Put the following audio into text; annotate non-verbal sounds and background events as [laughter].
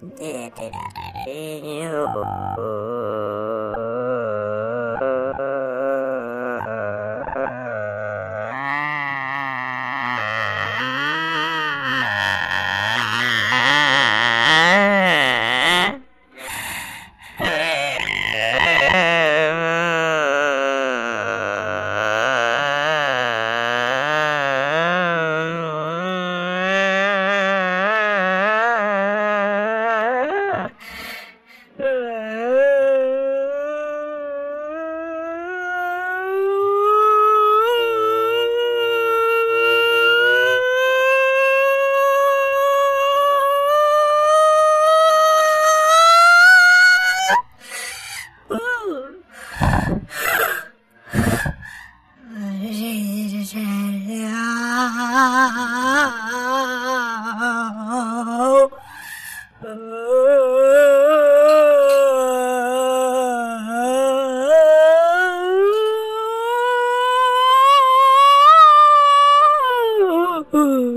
Did I you? [laughs] 嗯 ¡Ah!